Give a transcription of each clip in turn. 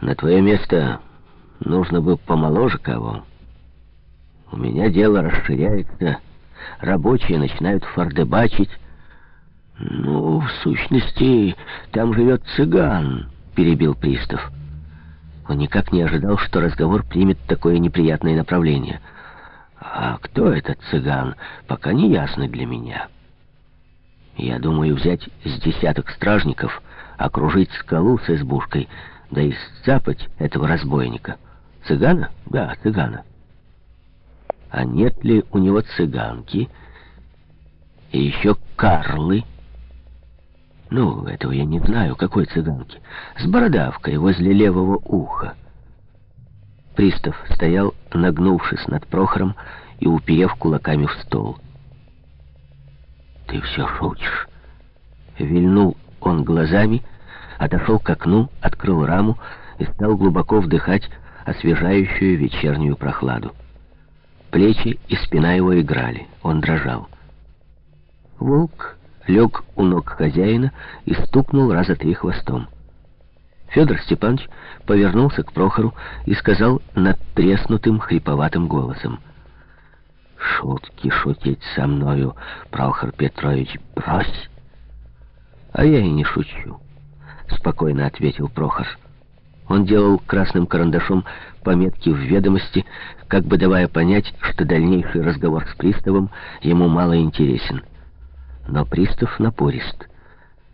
На твое место нужно бы помоложе кого. У меня дело расширяется, рабочие начинают фардебачить. Ну, в сущности, там живет цыган, перебил пристав. Он никак не ожидал, что разговор примет такое неприятное направление. А кто этот цыган, пока не ясно для меня. Я думаю взять с десяток стражников, окружить скалу с избушкой, да и сцапать этого разбойника. Цыгана? Да, цыгана. А нет ли у него цыганки и еще карлы? Ну, этого я не знаю, какой цыганки. С бородавкой возле левого уха. Пристав стоял, нагнувшись над Прохором и уперев кулаками в стол. «Ты все шутишь!» Вильнул он глазами, отошел к окну, открыл раму и стал глубоко вдыхать освежающую вечернюю прохладу. Плечи и спина его играли, он дрожал. Волк лег у ног хозяина и стукнул раза три хвостом. Федор Степанович повернулся к Прохору и сказал надтреснутым хриповатым голосом. «Шутки шутить со мною, Прохор Петрович, брось!» «А я и не шучу», — спокойно ответил Прохор. Он делал красным карандашом пометки в ведомости, как бы давая понять, что дальнейший разговор с приставом ему мало интересен. Но пристав напорист.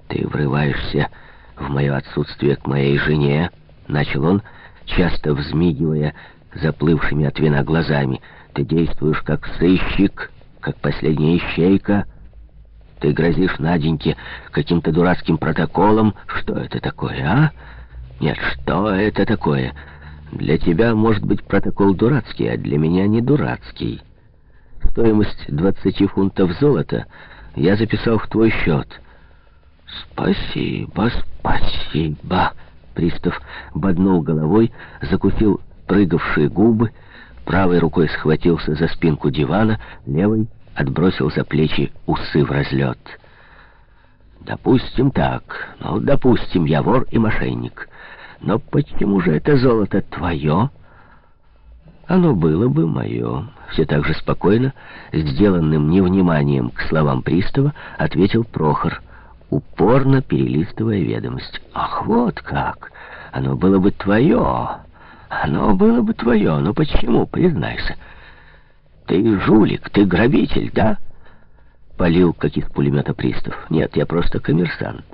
«Ты врываешься в мое отсутствие к моей жене», — начал он, часто взмигивая заплывшими от вина глазами. «Ты действуешь как сыщик, как последняя ищейка». Ты грозишь Наденьке каким-то дурацким протоколом. Что это такое, а? Нет, что это такое? Для тебя, может быть, протокол дурацкий, а для меня не дурацкий. Стоимость 20 фунтов золота я записал в твой счет. Спасибо, спасибо. Пристав боднул головой, закусил прыгавшие губы, правой рукой схватился за спинку дивана, левой отбросил за плечи усы в разлет. «Допустим так. Ну, допустим, я вор и мошенник. Но почему же это золото твое?» «Оно было бы мое». Все так же спокойно, сделанным невниманием к словам пристава, ответил Прохор, упорно перелистывая ведомость. «Ах, вот как! Оно было бы твое! Оно было бы твое! Но почему, признайся?» «Ты жулик, ты грабитель, да?» Полил, как из пулемета пристав. «Нет, я просто коммерсант.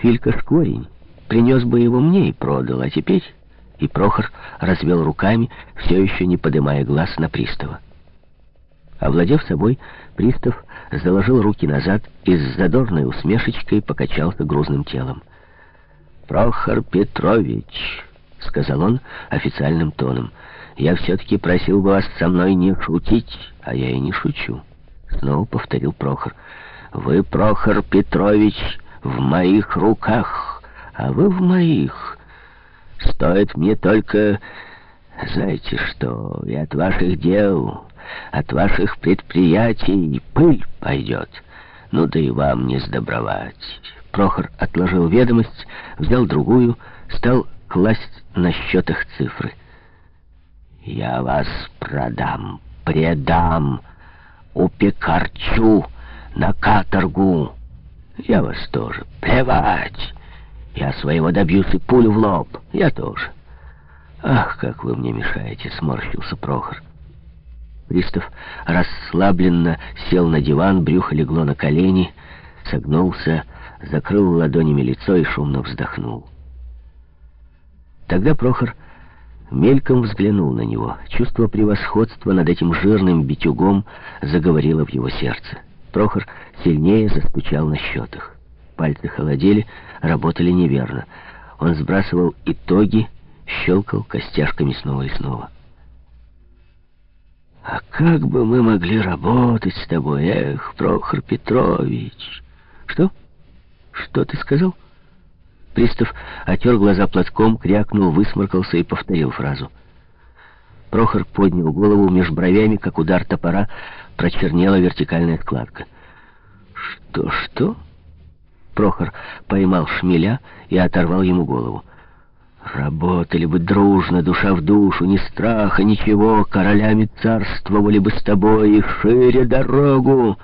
Филька Шкорень принес бы его мне и продал, а теперь...» И Прохор развел руками, все еще не поднимая глаз на пристава. Овладев собой, пристав заложил руки назад и с задорной усмешечкой покачался грузным телом. «Прохор Петрович», — сказал он официальным тоном, — я все-таки просил бы вас со мной не шутить, а я и не шучу. Снова повторил Прохор. Вы, Прохор Петрович, в моих руках, а вы в моих. Стоит мне только... Знаете что, и от ваших дел, от ваших предприятий пыль пойдет. Ну да и вам не сдобровать. Прохор отложил ведомость, взял другую, стал класть на счетах цифры. Я вас продам, предам, упекарчу на каторгу. Я вас тоже. Плевать. Я своего добьюсь и пулю в лоб. Я тоже. Ах, как вы мне мешаете, сморщился Прохор. Пристав расслабленно сел на диван, брюхо легло на колени, согнулся, закрыл ладонями лицо и шумно вздохнул. Тогда Прохор мельком взглянул на него. Чувство превосходства над этим жирным битюгом заговорило в его сердце. Прохор сильнее застучал на счетах. Пальцы холодели, работали неверно. Он сбрасывал итоги, щелкал костяшками снова и снова. «А как бы мы могли работать с тобой, эх, Прохор Петрович!» «Что? Что ты сказал?» Пристав отер глаза платком, крякнул, высморкался и повторил фразу. Прохор поднял голову меж бровями, как удар топора, прочернела вертикальная складка. «Что-что?» Прохор поймал шмеля и оторвал ему голову. Работали бы дружно, душа в душу, ни страха, ничего, королями царствовали бы с тобой и шире дорогу.